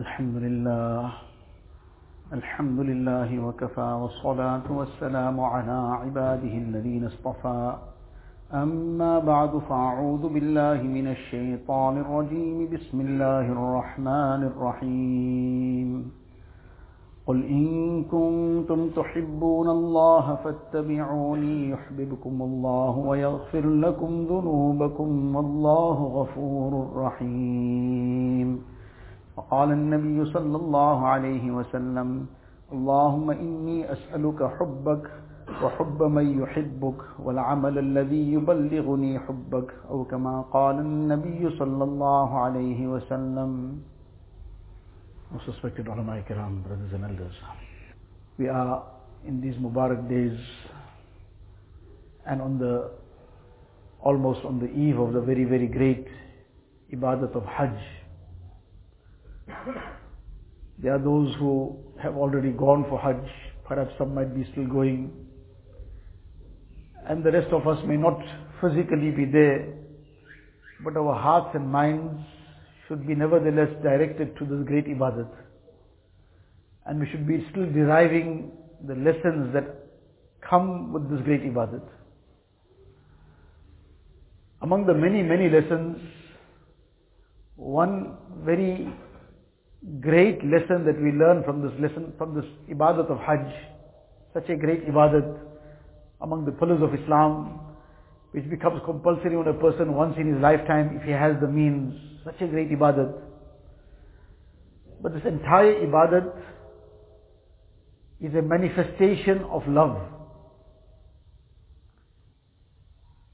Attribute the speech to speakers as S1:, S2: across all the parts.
S1: الحمد لله. الحمد لله وكفى والصلاة والسلام على عباده الذين اصطفى. أما بعد فأعوذ بالله من الشيطان الرجيم. بسم الله الرحمن الرحيم. قل إن كنتم تحبون الله فاتبعوني يحببكم الله ويغفر لكم ذنوبكم والله غفور رحيم. وقال النبي صلى الله عليه وسلم اللهم إني أسألك حبك وحب من يحبك والعمل الذي يبلغني حبك أو كما قال النبي صلى الله عليه وسلم most respected ulama kiram, brothers and elders. We are in these Mubarak days and on the almost on the eve of the very, very great ibadat of Hajj. There are those who have already gone for Hajj, perhaps some might be still going, and the rest of us may not physically be there, but our hearts and minds should be nevertheless directed to this great ibadat. And we should be still deriving the lessons that come with this great ibadat. Among the many, many lessons, one very great lesson that we learn from this lesson, from this ibadat of Hajj, such a great ibadat among the pillars of Islam, which becomes compulsory on a person once in his lifetime if he has the means, such a great ibadat. But this entire ibadat is a manifestation of love.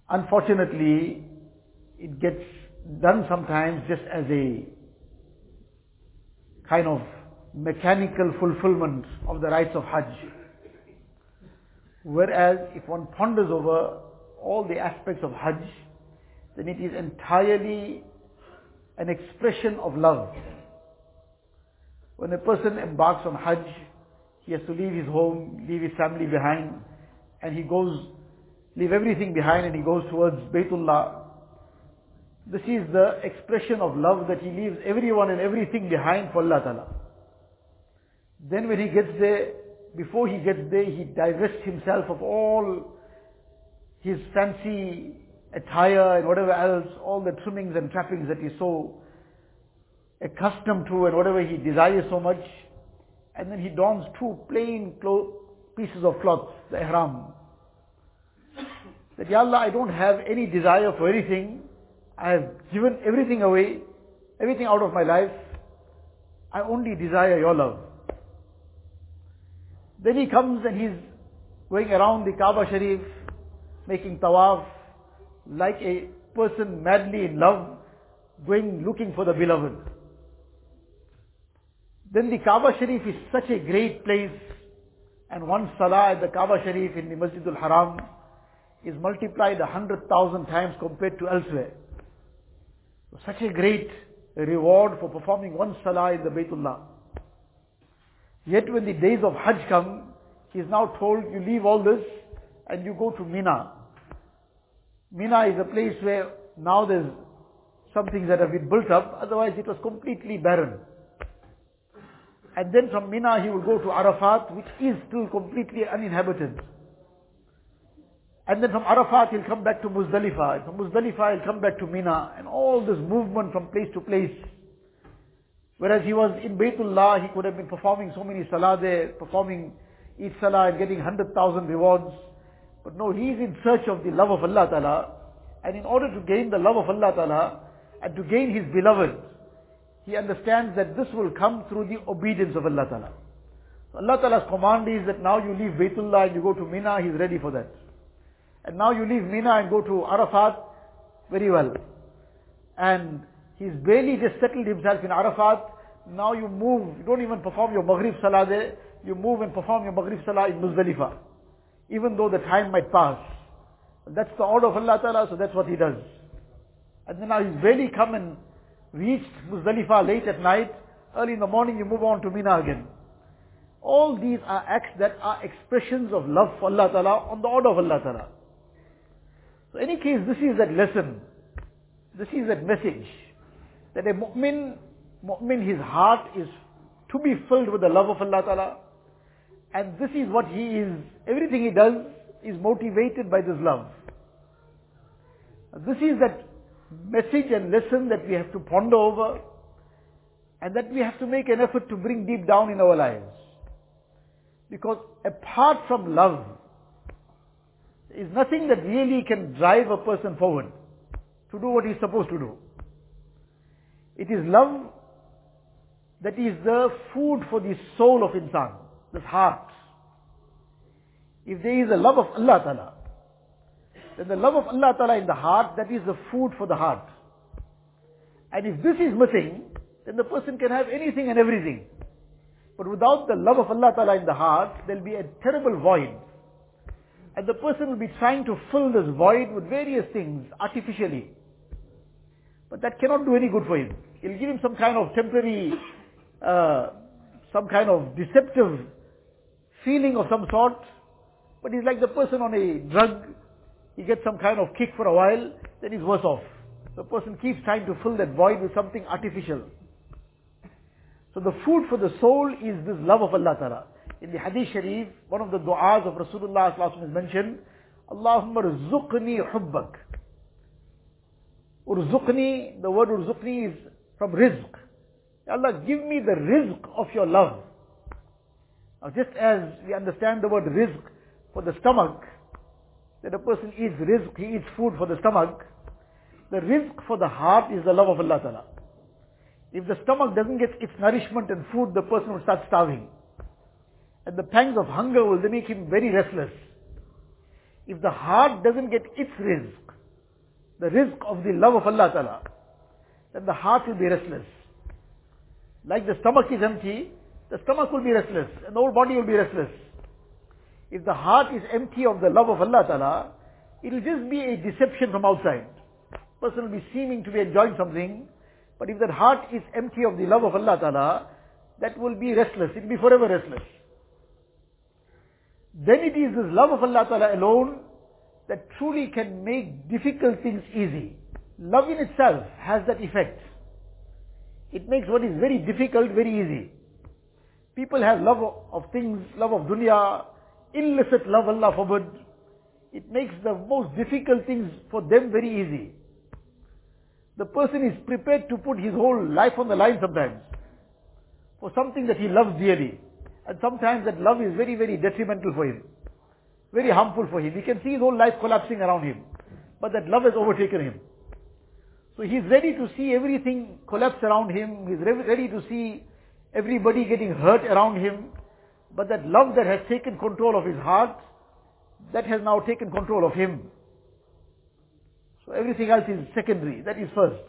S1: Unfortunately, it gets done sometimes just as a kind of mechanical fulfillment of the rites of Hajj. Whereas if one ponders over all the aspects of Hajj, then it is entirely an expression of love. When a person embarks on Hajj, he has to leave his home, leave his family behind, and he goes, leave everything behind and he goes towards Baytullah. This is the expression of love that he leaves everyone and everything behind for Allah Ta'ala. Then when he gets there, before he gets there, he divests himself of all his fancy attire and whatever else, all the trimmings and trappings that he's so accustomed to and whatever he desires so much. And then he dons two plain clo- pieces of cloth, the ihram. That, Ya Allah, I don't have any desire for anything. I have given everything away, everything out of my life. I only desire your love. Then he comes and he's going around the Kaaba Sharif, making tawaf, like a person madly in love, going looking for the beloved. Then the Kaaba Sharif is such a great place, and one salah at the Kaaba Sharif in the Masjidul Haram is multiplied a hundred thousand times compared to elsewhere. Such a great reward for performing one salah in the Baytullah. Yet when the days of Hajj come, he is now told, you leave all this and you go to Mina. Mina is a place where now there's some things that have been built up, otherwise it was completely barren. And then from Mina he will go to Arafat, which is still completely uninhabited. And then from Arafat he'll come back to Muzdalifah. And from Muzdalifah he'll come back to Mina. And all this movement from place to place. Whereas he was in Baytullah, he could have been performing so many salah there, performing each salah and getting 100,000 rewards. But no, he is in search of the love of Allah Ta'ala. And in order to gain the love of Allah Ta'ala, and to gain His beloved, he understands that this will come through the obedience of Allah Ta'ala. So Allah Ta'ala's command is that now you leave Baytullah and you go to Mina, He's ready for that. And now you leave Mina and go to Arafat, very well. And he's barely just settled himself in Arafat, now you move, you don't even perform your Maghrib Salah there, you move and perform your Maghrib Salah in Muzdalifah. Even though the time might pass. That's the order of Allah Ta'ala, so that's what he does. And then now he's barely come and reached Muzdalifah late at night, early in the morning you move on to Mina again. All these are acts that are expressions of love for Allah Ta'ala on the order of Allah Ta'ala. So in any case, this is that lesson. This is that message. That a mu'min mu'min, his heart is to be filled with the love of Allah Ta'ala. And this is what he is, everything he does is motivated by this love. This is that message and lesson that we have to ponder over and that we have to make an effort to bring deep down in our lives. Because apart from love, is nothing that really can drive a person forward to do what he's supposed to do. It is love that is the food for the soul of insan, the heart. If there is a love of Allah Ta'ala, then the love of Allah Ta'ala in the heart, that is the food for the heart. And if this is missing, then the person can have anything and everything. But without the love of Allah Ta'ala in the heart, there'll be a terrible void. And the person will be trying to fill this void with various things, artificially. But that cannot do any good for him. It'll give him some kind of temporary, uh, some kind of deceptive feeling of some sort. But he's like the person on a drug. He gets some kind of kick for a while, then he's worse off. The person keeps trying to fill that void with something artificial. So the food for the soul is this love of Allah Ta'ala. In the Hadith Sharif, one of the du'as of Rasulullah is mentioned, Allahumma rzuqni hubbak. Urzuqni, the word urzuqni is from rizq. Allah, give me the rizq of your love. Now just as we understand the word rizq for the stomach, that a person eats rizq, he eats food for the stomach, the rizq for the heart is the love of Allah Ta'ala. If the stomach doesn't get its nourishment and food, the person will start starving. And the pangs of hunger will make him very restless. If the heart doesn't get its rizq, the rizq of the love of Allah Ta'ala, then the heart will be restless. Like the stomach is empty, the stomach will be restless, and the whole body will be restless. If the heart is empty of the love of Allah Ta'ala, it will just be a deception from outside. Person will be seeming to be enjoying something, but if that heart is empty of the love of Allah Ta'ala, that will be restless. It will be forever restless. Then it is this love of Allah Ta'ala alone that truly can make difficult things easy. Love in itself has that effect. It makes what is very difficult very easy. People have love of things, love of dunya, illicit love, Allah forbid. It makes the most difficult things for them very easy. The person is prepared to put his whole life on the line sometimes for something that he loves dearly. And sometimes that love is very, very detrimental for him. Very harmful for him. He can see his whole life collapsing around him. But that love has overtaken him. So he's ready to see everything collapse around him. He's ready to see everybody getting hurt around him. But that love that has taken control of his heart, that has now taken control of him. So everything else is secondary. That is first.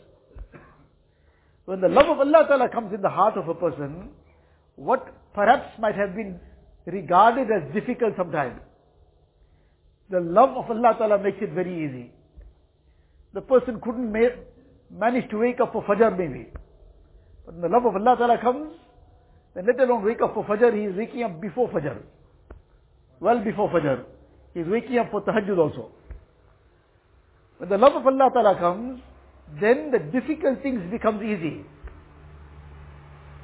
S1: When the love of Allah Ta'ala comes in the heart of a person, what perhaps might have been regarded as difficult sometimes, the love of Allah Ta'ala makes it very easy. The person couldn't ma- manage to wake up for Fajr maybe. But when the love of Allah Ta'ala comes, then let alone wake up for Fajr, he is waking up before Fajr. Well before Fajr. He is waking up for Tahajjud also. When the love of Allah Ta'ala comes, then the difficult things becomes easy.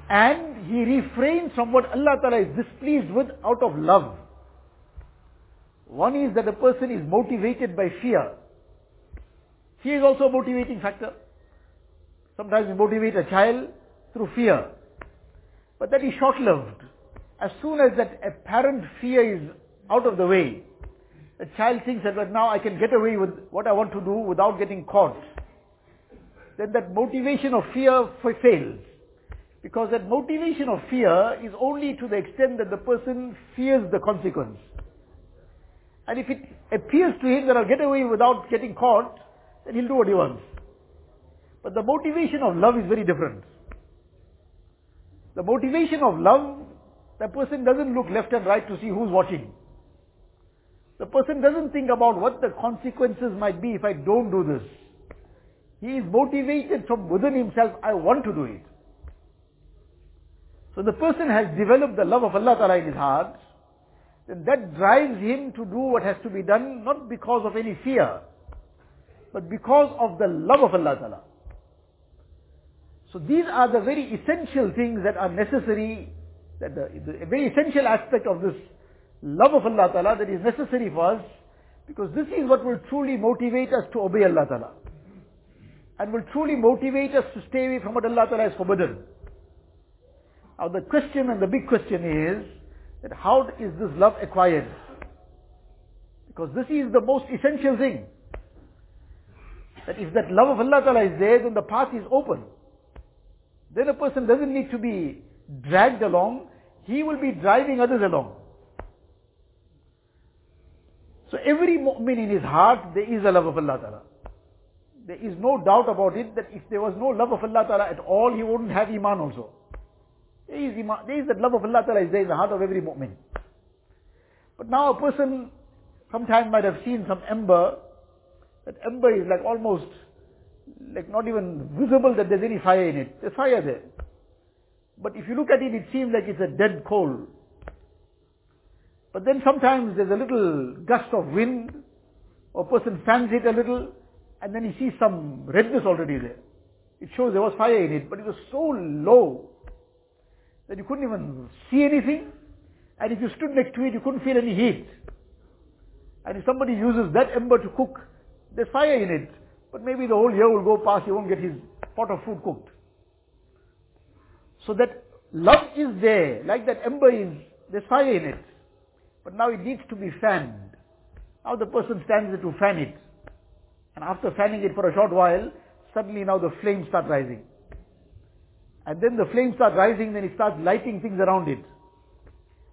S1: And he refrains from what Allah Ta'ala is displeased with out of love. One is that a person is motivated by fear. Fear is also a motivating factor. Sometimes we motivate a child through fear. But that is short-lived. As soon as that apparent fear is out of the way, the child thinks that now I can get away with what I want to do without getting caught. Then that motivation of fear fails. Because that motivation of fear is only to the extent that the person fears the consequence. And if it appears to him that I'll get away without getting caught, then he'll do what he wants. But the motivation of love is very different. The motivation of love, the person doesn't look left and right to see who's watching. The person doesn't think about what the consequences might be if I don't do this. He is motivated from within himself, I want to do it. So the person has developed the love of Allah Ta'ala in his heart, then that drives him to do what has to be done, not because of any fear, but because of the love of Allah Ta'ala. So these are the very essential things that are necessary, that the, the very essential aspect of this love of Allah Ta'ala that is necessary for us, because this is what will truly motivate us to obey Allah Ta'ala. And will truly motivate us to stay away from what Allah Ta'ala has forbidden. Now the question and the big question is, that how is this love acquired? Because this is the most essential thing. That if that love of Allah Ta'ala is there, then the path is open. Then a person doesn't need to be dragged along, he will be driving others along. So every mu'min in his heart, there is a love of Allah Ta'ala. There is no doubt about it that if there was no love of Allah Ta'ala at all, he wouldn't have Iman also. There is, iman, there is that love of Allah Ta'ala is there in the heart of every mu'min. But now a person sometimes might have seen some ember, that ember is like almost, like not even visible that there's any fire in it. There's fire there. But if you look at it, it seems like it's a dead coal. But then sometimes there's a little gust of wind, or person fans it a little, and then he sees some redness already there. It shows there was fire in it, but it was so low that you couldn't even see anything, and if you stood next to it, you couldn't feel any heat. And if somebody uses that ember to cook, there's fire in it, but maybe the whole year will go past, he won't get his pot of food cooked. So that love is there, like that ember is, there's fire in it. But now it needs to be fanned. Now the person stands there to fan it. And after fanning it for a short while, suddenly now the flames start rising. And then the flames start rising, then it starts lighting things around it.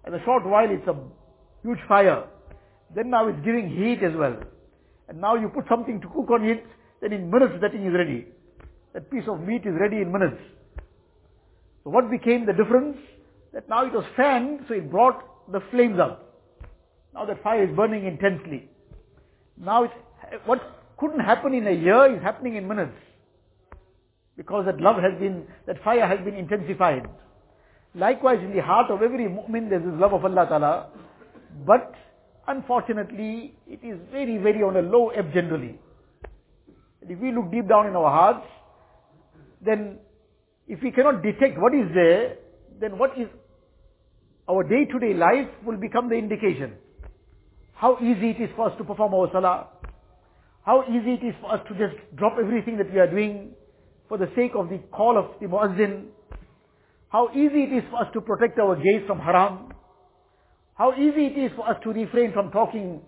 S1: And a short while it's a huge fire. Then now it's giving heat as well. And now you put something to cook on it, then in minutes that thing is ready. That piece of meat is ready in minutes. So what became the difference? That now it was fanned, so it brought the flames up. Now that fire is burning intensely. Now it's, what couldn't happen in a year is happening in minutes. Because that love has been, that fire has been intensified. Likewise in the heart of every mu'min there is this love of Allah Ta'ala. But unfortunately it is very very on a low ebb generally. And if we look deep down in our hearts, then if we cannot detect what is there, then what is our day-to-day life will become the indication. How easy it is for us to perform our salah. How easy it is for us to just drop everything that we are doing for the sake of the call of the muazzin. How easy it is for us to protect our gaze from haram. How easy it is for us to refrain from talking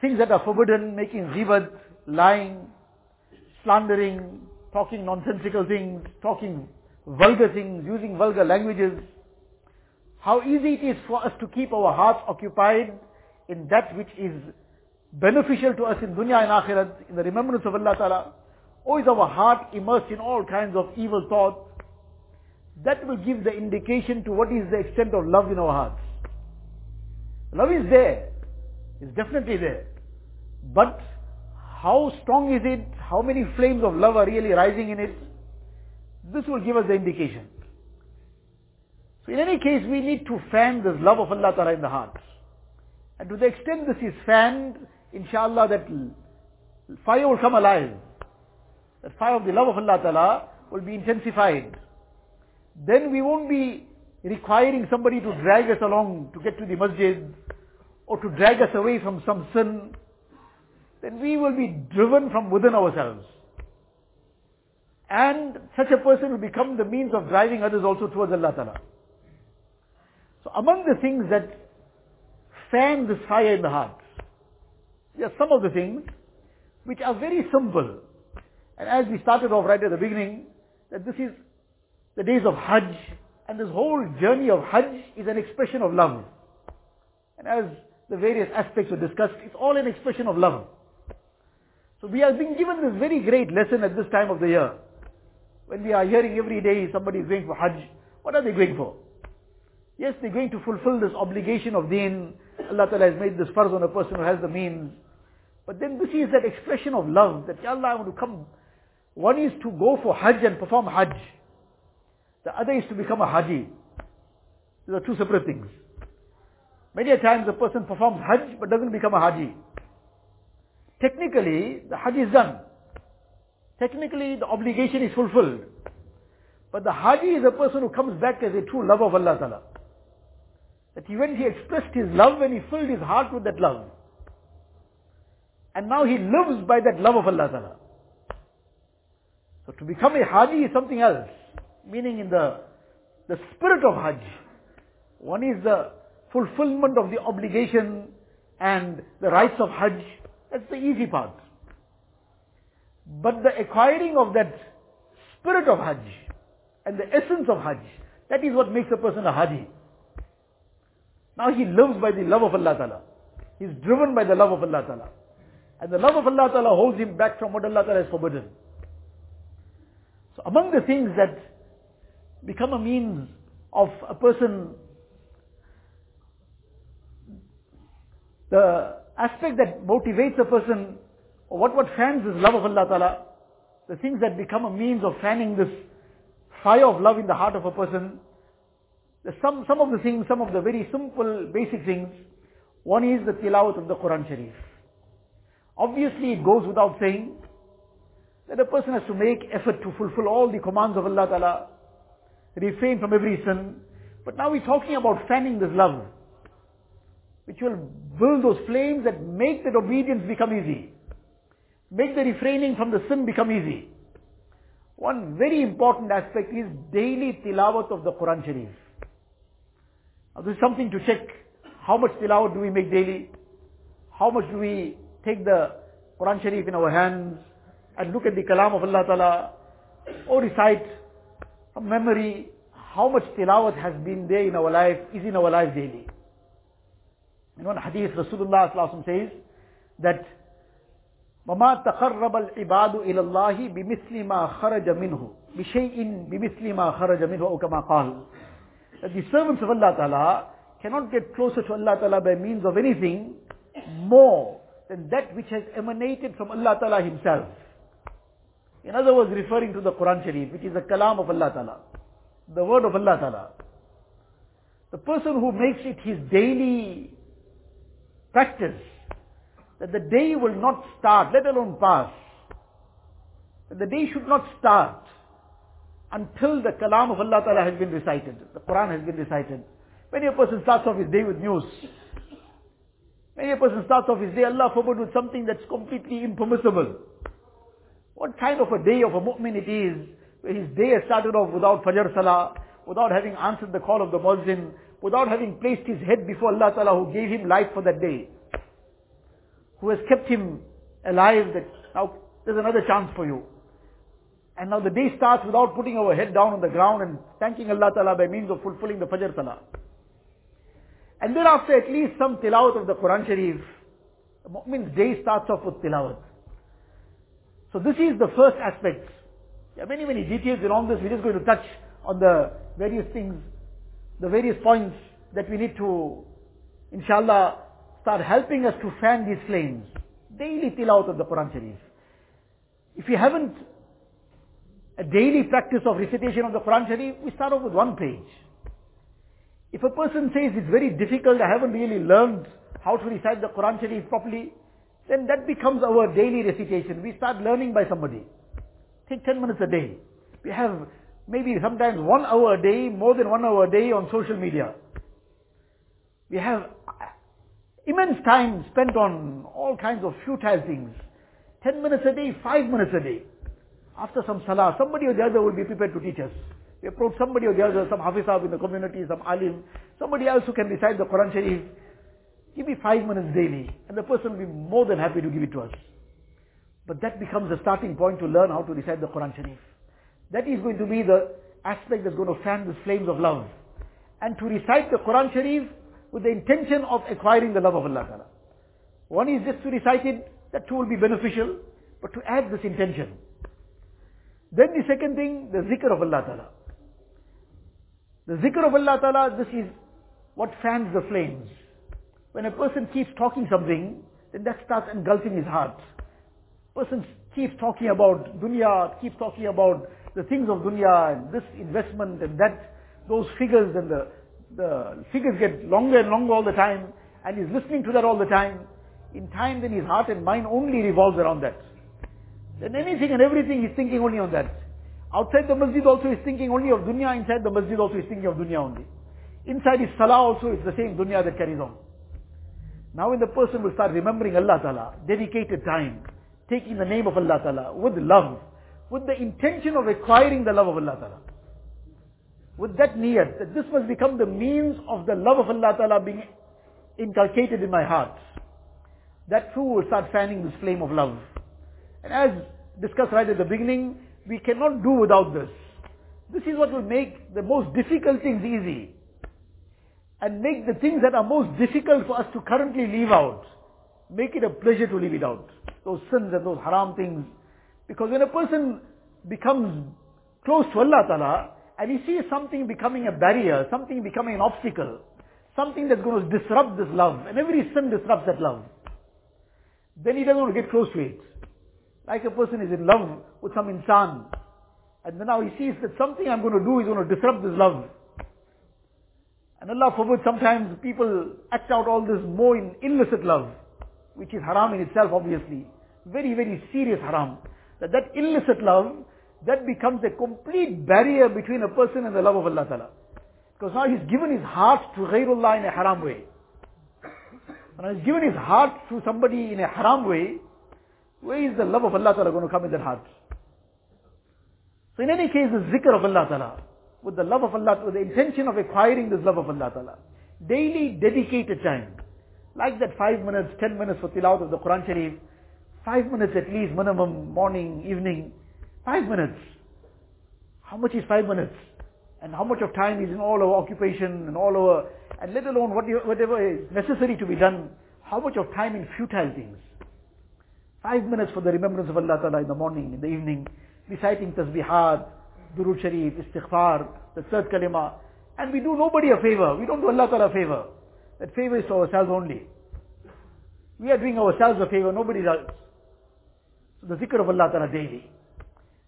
S1: things that are forbidden, making ghibat, lying, slandering, talking nonsensical things, talking vulgar things, using vulgar languages. How easy it is for us to keep our hearts occupied in that which is beneficial to us in dunya and akhirat, in the remembrance of Allah Ta'ala, or is our heart immersed in all kinds of evil thoughts? That will give the indication to what is the extent of love in our hearts. Love is there. It's definitely there. But how strong is it? How many flames of love are really rising in it? This will give us the indication. So in any case, we need to fan this love of Allah Ta'ala in the heart. And to the extent this is fanned, inshallah that fire will come alive. That fire of the love of Allah Ta'ala will be intensified. Then we won't be requiring somebody to drag us along to get to the masjid or to drag us away from some sin. Then we will be driven from within ourselves. And such a person will become the means of driving others also towards Allah Ta'ala. So among the things that fan this fire in the heart, there are some of the things which are very simple. And as we started off right at the beginning, that this is the days of Hajj, and this whole journey of Hajj is an expression of love. And as the various aspects were discussed, it's all an expression of love. So we are being given this very great lesson at this time of the year. When we are hearing every day somebody is going for Hajj, what are they going for? Yes, they're going to fulfill this obligation of deen. Allah Ta'ala has made this farz on a person who has the means. But then this is that expression of love that, Ya Allah, I want to come. One is to go for Hajj and perform Hajj. The other is to become a Haji. These are two separate things. Many a times a person performs Hajj but doesn't become a Haji. Technically, the Hajj is done. Technically, the obligation is fulfilled. But the Haji is a person who comes back as a true lover of Allah Ta'ala. That he, when he expressed his love and he filled his heart with that love. And now he lives by that love of Allah Ta'ala. So to become a Haji is something else. Meaning in the, the spirit of Hajj. One is the fulfillment of the obligation and the rites of Hajj. That's the easy part. But the acquiring of that spirit of Hajj and the essence of Hajj, that is what makes a person a Haji. Now he lives by the love of Allah Ta'ala. He's driven by the love of Allah Ta'ala. And the love of Allah Ta'ala holds him back from what Allah Ta'ala has forbidden. So among the things that become a means of a person, the aspect that motivates a person, or what, what fans is love of Allah Ta'ala, the things that become a means of fanning this fire of love in the heart of a person, some, some of the things, some of the very simple, basic things, one is the tilawat of the Quran Sharif. Obviously it goes without saying that a person has to make effort to fulfill all the commands of Allah Ta'ala, refrain from every sin. But now we're talking about fanning this love, which will build those flames that make that obedience become easy. Make the refraining from the sin become easy. One very important aspect is daily tilawat of the Quran Sharif. Now this is something to check. How much tilawat do we make daily? How much do we take the Quran Sharif in our hands and look at the Kalam of Allah Ta'ala or recite from memory how much tilawat has been there in our life, is in our life daily. In one hadith, Rasulullah says that وما تقرب العباد إلى الله بمثل ما خرج منه بشيء بمثل ما خرج منه أو كما قال that the servants of Allah Ta'ala cannot get closer to Allah Ta'ala by means of anything more than that which has emanated from Allah Ta'ala Himself. In other words, referring to the Quran Sharif, which is the kalam of Allah Ta'ala, the word of Allah Ta'ala. The person who makes it his daily practice, that the day will not start, let alone pass, that the day should not start until the kalam of Allah Ta'ala has been recited, the Quran has been recited. Many a person starts off his day with news, Many a person starts off his day, Allah forbid, with something that's completely impermissible. What kind of a day of a mu'min it is, where his day has started off without Fajr Salah, without having answered the call of the Muazzin, without having placed his head before Allah Ta'ala who gave him life for that day, who has kept him alive that now there's another chance for you. And now the day starts without putting our head down on the ground and thanking Allah Ta'ala by means of fulfilling the Fajr Salah. And thereafter at least some tilawat of the Quran Sharif, the mu'min's day starts off with tilawat. So this is the first aspect. There are many, many details all this. We're just going to touch on the various things, the various points that we need to, inshallah, start helping us to fan these flames. Daily tilawat of the Quran Sharif. If you haven't a daily practice of recitation of the Quran Sharif, we start off with one page. If a person says it's very difficult, I haven't really learned how to recite the Quran Sharif properly, then that becomes our daily recitation. We start learning by somebody. Take 10 minutes a day. We have maybe sometimes one hour a day, more than one hour a day on social media. We have uh, immense time spent on all kinds of futile things. 10 minutes a day, 5 minutes a day. After some salah, somebody or the other will be prepared to teach us. We approach somebody or the other, some hafizah in the community, some alim, somebody else who can recite the Quran Sharif. Give me five minutes daily, and the person will be more than happy to give it to us. But that becomes the starting point to learn how to recite the Quran Sharif. That is going to be the aspect that's going to fan the flames of love. And to recite the Quran Sharif with the intention of acquiring the love of Allah Ta'ala. One is just to recite it, that too will be beneficial, but to add this intention. Then the second thing, the zikr of Allah Ta'ala. The zikr of Allah Ta'ala, this is what fans the flames. When a person keeps talking something, then that starts engulfing his heart. Person keeps talking about dunya, keeps talking about the things of dunya and this investment and that, those figures and the, the figures get longer and longer all the time and he's listening to that all the time. In time then his heart and mind only revolves around that. Then anything and everything he's thinking only on that. Outside the masjid also he's thinking only of dunya, inside the masjid also he's thinking of dunya only. Inside his salah also it's the same dunya that carries on. Now when the person will start remembering Allah Ta'ala, dedicated time, taking the name of Allah Ta'ala with love, with the intention of acquiring the love of Allah Ta'ala. With that niyat, that this must become the means of the love of Allah Ta'ala being inculcated in my heart. That too will start fanning this flame of love. And as discussed right at the beginning, we cannot do without this. This is what will make the most difficult things easy. And make the things that are most difficult for us to currently leave out, make it a pleasure to leave it out. Those sins and those haram things. Because when a person becomes close to Allah Ta'ala, and he sees something becoming a barrier, something becoming an obstacle, something that's going to disrupt this love, and every sin disrupts that love, then he doesn't want to get close to it. Like a person is in love with some insan, and then now he sees that something I'm going to do is going to disrupt this love. And Allah forbid, sometimes people act out all this more in illicit love, which is haram in itself, obviously. Very, very serious haram. That that illicit love, that becomes a complete barrier between a person and the love of Allah Ta'ala. Because now he's given his heart to ghairullah in a haram way. And he's given his heart to somebody in a haram way, where is the love of Allah Ta'ala going to come in that heart? So in any case, the zikr of Allah Ta'ala, with the love of Allah, with the intention of acquiring this love of Allah Ta'ala, daily dedicated time, like that five minutes, ten minutes for tilawat of the Quran Sharif, five minutes at least minimum, morning, evening, five minutes. How much is five minutes? And how much of time is in all our occupation and all our, and let alone what, whatever is necessary to be done, how much of time in futile things? Five minutes for the remembrance of Allah Ta'ala in the morning, in the evening, reciting tasbihat, durud sharif, istighfar, the third kalima. And we do nobody a favor. We don't do Allah Ta'ala a favor. That favor is to ourselves only. We are doing ourselves a favor, nobody else. So the zikr of Allah Ta'ala daily.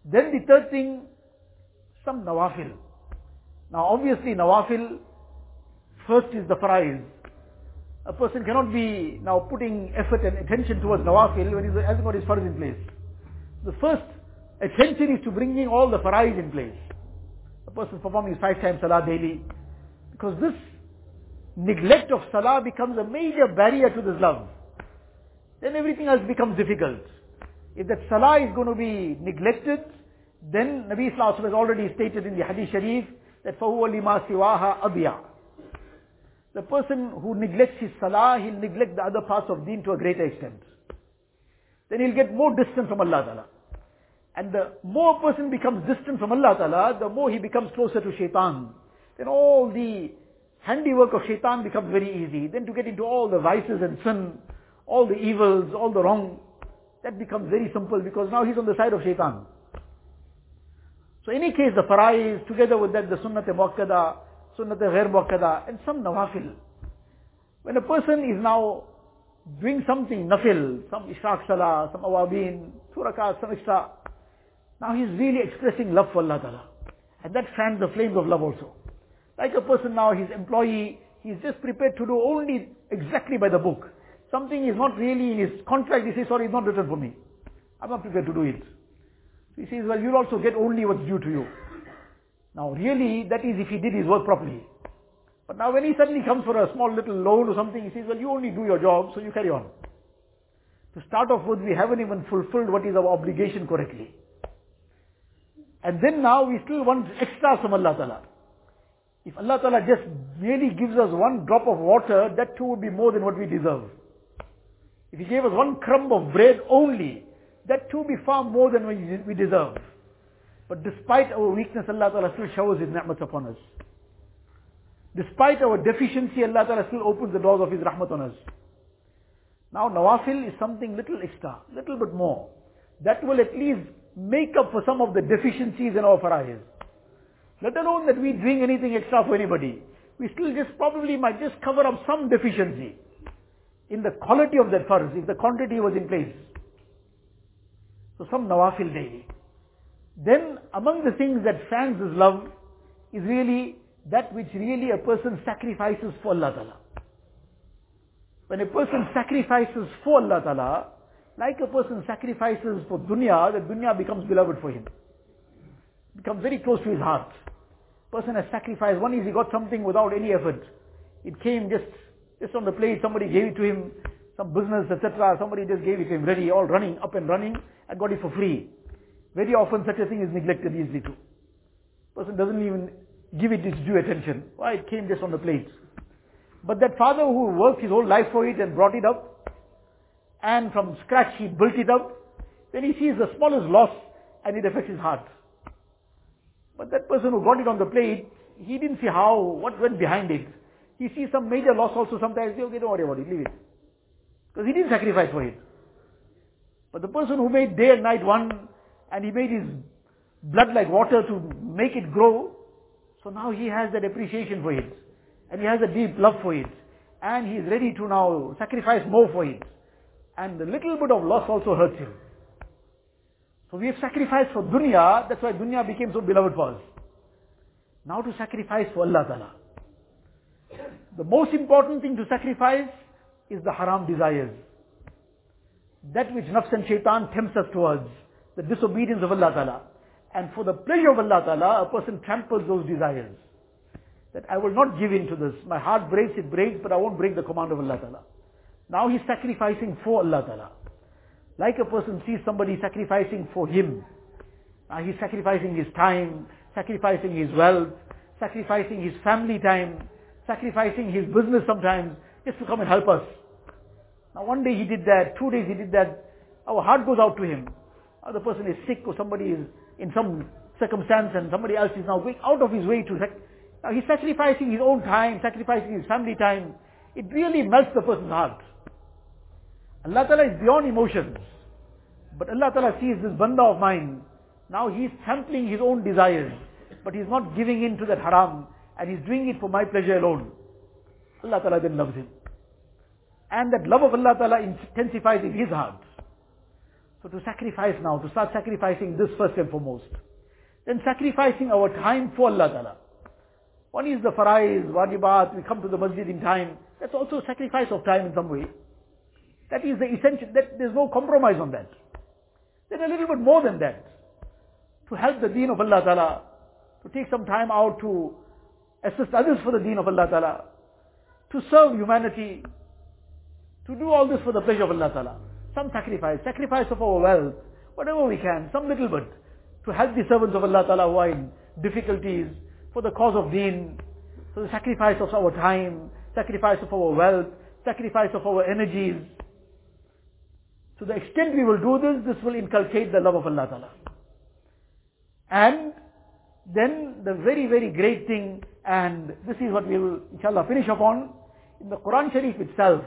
S1: Then the third thing, some nawafil. Now obviously nawafil, first is the faraiz. A person cannot be now putting effort and attention towards nawafil when he hasn't got his farz in place. The first attention is to bringing all the faraiz in place. A person performing five times salah daily. Because this neglect of salah becomes a major barrier to this love. Then everything else becomes difficult. If that salah is going to be neglected, then Nabi Sallallahu has already stated in the Hadith Sharif that فَهُوَ لِمَا سِوَاهَا أَبْيَعُ The person who neglects his salah, he'll neglect the other parts of deen to a greater extent. Then he'll get more distant from Allah Ta'ala. And the more a person becomes distant from Allah Ta'ala, the more he becomes closer to shaitan. Then all the handiwork of shaitan becomes very easy. Then to get into all the vices and sin, all the evils, all the wrong, that becomes very simple because now he's on the side of shaitan. So in any case, the faraiz, together with that, the sunnat muakkada, sunnat ghair muakkada, and some nawafil. When a person is now doing something nafil, some ishraq salah, some awabin, two rakat, some extra, now he's really expressing love for Allah Ta'ala. And that fans the flames of love also. Like a person now, his employee, he's just prepared to do only exactly by the book. Something is not really in his contract, he says, sorry, it's not written for me. I'm not prepared to do it. He says, well, you'll also get only what's due to you. Now really, that is if he did his work properly. But now when he suddenly comes for a small little loan or something, he says, well, you only do your job, so you carry on. To start off with, we haven't even fulfilled what is our obligation correctly. And then now we still want extra from Allah Ta'ala. If Allah Ta'ala just merely gives us one drop of water, that too would be more than what we deserve. If He gave us one crumb of bread only, that too would be far more than we we deserve. But despite our weakness, Allah Ta'ala still showers His ni'mat upon us. Despite our deficiency, Allah Ta'ala still opens the doors of His rahmat on us. Now nawafil is something little extra, little bit more. That will at least make up for some of the deficiencies in our faraiz. Let alone that we doing anything extra for anybody. We still just probably might just cover up some deficiency in the quality of that farz, if the quantity was in place. So some nawafil daily. Then among the things that fans his love is really that which really a person sacrifices for Allah Ta'ala. When a person sacrifices for Allah Ta'ala, like a person sacrifices for dunya, the dunya becomes beloved for him. becomes very close to his heart. Person has sacrificed. One is he got something without any effort. It came just, just on the plate, somebody gave it to him, some business, etc. Somebody just gave it to him ready, all running, up and running, and got it for free. Very often such a thing is neglected easily too. Person doesn't even give it its due attention. Why? It came just on the plate. But that father who worked his whole life for it and brought it up, and from scratch he built it up, then he sees the smallest loss and it affects his heart. But that person who got it on the plate, he didn't see how, what went behind it. He sees some major loss also sometimes, okay, don't worry about it, leave it. Because he didn't sacrifice for it. But the person who made day and night one, and he made his blood like water to make it grow, so now he has that appreciation for it. And he has a deep love for it. And he is ready to now sacrifice more for it. And the little bit of loss also hurts him. So we have sacrificed for dunya, that's why dunya became so beloved for us. Now to sacrifice for Allah Ta'ala. The most important thing to sacrifice is the haram desires. That which nafs and shaitan tempts us towards, the disobedience of Allah Ta'ala. And for the pleasure of Allah Ta'ala, a person tramples those desires. That I will not give in to this. My heart breaks, it breaks, but I won't break the command of Allah Ta'ala. Now he's sacrificing for Allah Ta'ala. Like a person sees somebody sacrificing for him. Now he's sacrificing his time, sacrificing his wealth, sacrificing his family time, sacrificing his business sometimes, just to come and help us. Now one day he did that, two days he did that, our heart goes out to him. Now the person is sick or somebody is in some circumstance and somebody else is now going out of his way to, sac- now he's sacrificing his own time, sacrificing his family time. It really melts the person's heart. Allah Ta'ala is beyond emotions. But Allah Ta'ala sees this banda of mine. Now he's trampling his own desires. But he's not giving in to that haram. And he's doing it for my pleasure alone. Allah Ta'ala then loves him. And that love of Allah Ta'ala intensifies in his heart. So to sacrifice now, to start sacrificing this first and foremost. Then sacrificing our time for Allah Ta'ala. One is the farais, wajibat, we come to the masjid in time. That's also a sacrifice of time in some way. That is the essential, that there's no compromise on that. Then a little bit more than that. To help the deen of Allah Ta'ala. To take some time out to assist others for the deen of Allah Ta'ala. To serve humanity. To do all this for the pleasure of Allah Ta'ala. Some sacrifice, sacrifice of our wealth, whatever we can, some little bit. To help the servants of Allah Ta'ala who are in difficulties, for the cause of deen. So the sacrifice of our time, sacrifice of our wealth, sacrifice of our energies. To the extent we will do this, this will inculcate the love of Allah Ta'ala. And then the very, very great thing, and this is what we will, inshallah, finish upon, in the Quran Sharif itself,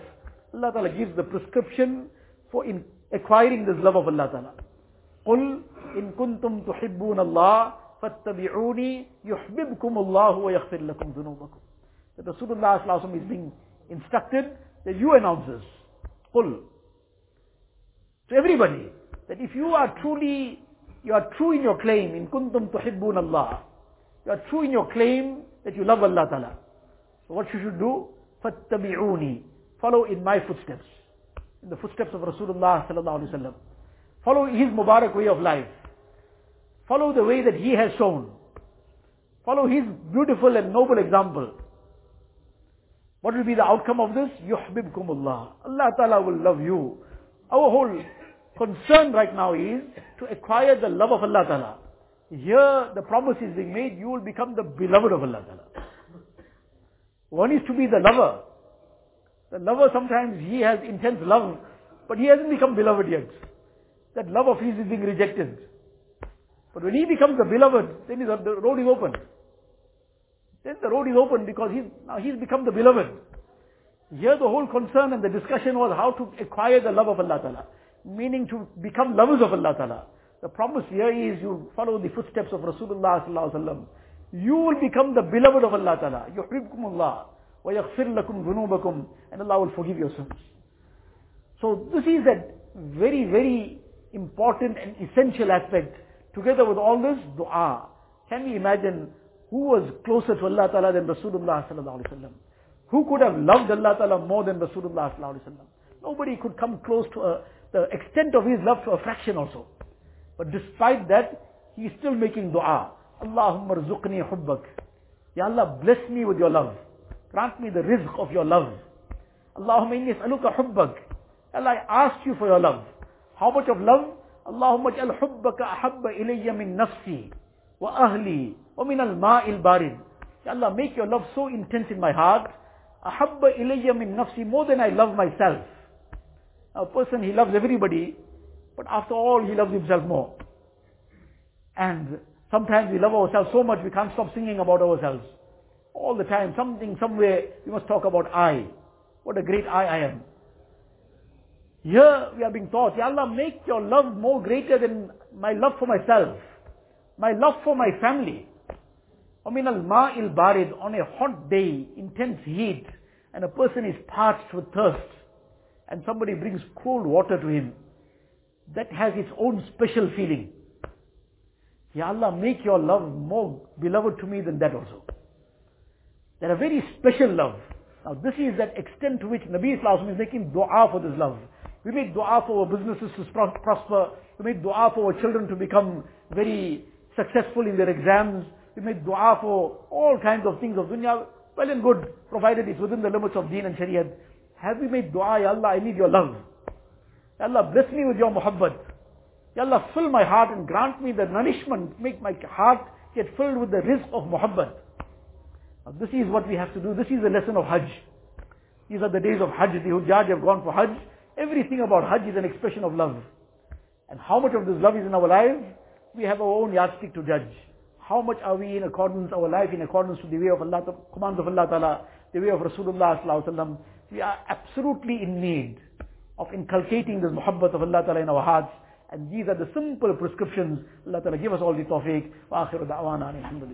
S1: Allah Ta'ala gives the prescription for in acquiring this love of Allah Ta'ala. قُلْ إِن كُنْتُمْ تُحِبُّونَ اللَّهِ فَاتَّبِعُونِي يُحْبِبْكُمُ اللَّهُ وَيَغْفِرْ لَكُمْ ذُنُوبَكُم That Rasulullah Sallallahu is being instructed that you announce this. قُلْ To everybody, that if you are truly, you are true in your claim, in kuntum tuhibbun Allah, you are true in your claim that you love Allah Ta'ala. So what you should do? فَاتَّبِعُونِي Follow in my footsteps. In the footsteps of Rasulullah Sallallahu Alaihi Wasallam. Follow his Mubarak way of life. Follow the way that he has shown. Follow his beautiful and noble example. What will be the outcome of this? Yuhbibkumullah. Allah Ta'ala will love you. Our whole concern right now is to acquire the love of Allah Ta'ala. Here the promise is being made, you will become the beloved of Allah Ta'ala. One is to be the lover. The lover sometimes he has intense love, but he hasn't become beloved yet. That love of his is being rejected. But when he becomes the beloved, then uh, the road is open. Then the road is open because he's, now he's become the beloved. Here the whole concern and the discussion was how to acquire the love of Allah Ta'ala meaning to become lovers of Allah Ta'ala. The promise here is you follow the footsteps of Rasulullah Sallallahu Alaihi Wasallam. You will become the beloved of Allah Ta'ala. allah, wa yaghfir lakum dhunubakum and Allah will forgive your sins. So this is a very, very important and essential aspect. Together with all this, dua. Can we imagine who was closer to Allah Ta'ala than Rasulullah Sallallahu Alaihi Wasallam? Who could have loved Allah Ta'ala more than Rasulullah Sallallahu Alaihi Wasallam? Nobody could come close to a the extent of his love to a fraction also. But despite that, he is still making dua. Allahumma rzuqni hubbak. Ya Allah, bless me with your love. Grant me the rizq of your love. Allahumma inni as'aluka hubbak. Ya Allah, I ask you for your love. How much of love? Allahumma ja'al hubbaka ahabba ilayya min nafsi wa ahli wa min al-ma'il barid. Ya Allah, make your love so intense in my heart. Ahabba ilayya min nafsi, more than I love myself. A person, he loves everybody, but after all, he loves himself more. And sometimes we love ourselves so much we can't stop singing about ourselves. All the time, something, somewhere, we must talk about I. What a great I I am. Here we are being taught, Ya Allah, make your love more greater than my love for myself, my love for my family. وَمِنَ الْمَاءِ barid On a hot day, intense heat, and a person is parched with thirst, and somebody brings cold water to him, that has its own special feeling. Ya Allah, make your love more beloved to me than that also. That a very special love. Now this is that extent to which Nabi Islam is making dua for this love. We make dua for our businesses to prosper. We make dua for our children to become very successful in their exams. We make dua for all kinds of things of dunya. Well and good, provided it's within the limits of deen and shariat. Have we made dua, Ya Allah, I need your love. Ya Allah, bless me with your muhabbat. Ya Allah, fill my heart and grant me the nourishment, make my heart get filled with the rizq of muhabbat. Now, this is what we have to do. This is the lesson of Hajj. These are the days of Hajj. The Hujjaj have gone for Hajj. Everything about Hajj is an expression of love. And how much of this love is in our lives? We have our own yardstick to judge. How much are we in accordance, our life in accordance with the way of Allah, the commands of Allah Ta'ala, the way of Rasulullah Sallallahu Alaihi Wasallam. We are absolutely in need of inculcating this muhabbat of Allah Ta'ala in our hearts. And these are the simple prescriptions. Allah Ta'ala give us all the tawfiq. Wa akhiru da'wana alhamdulillah.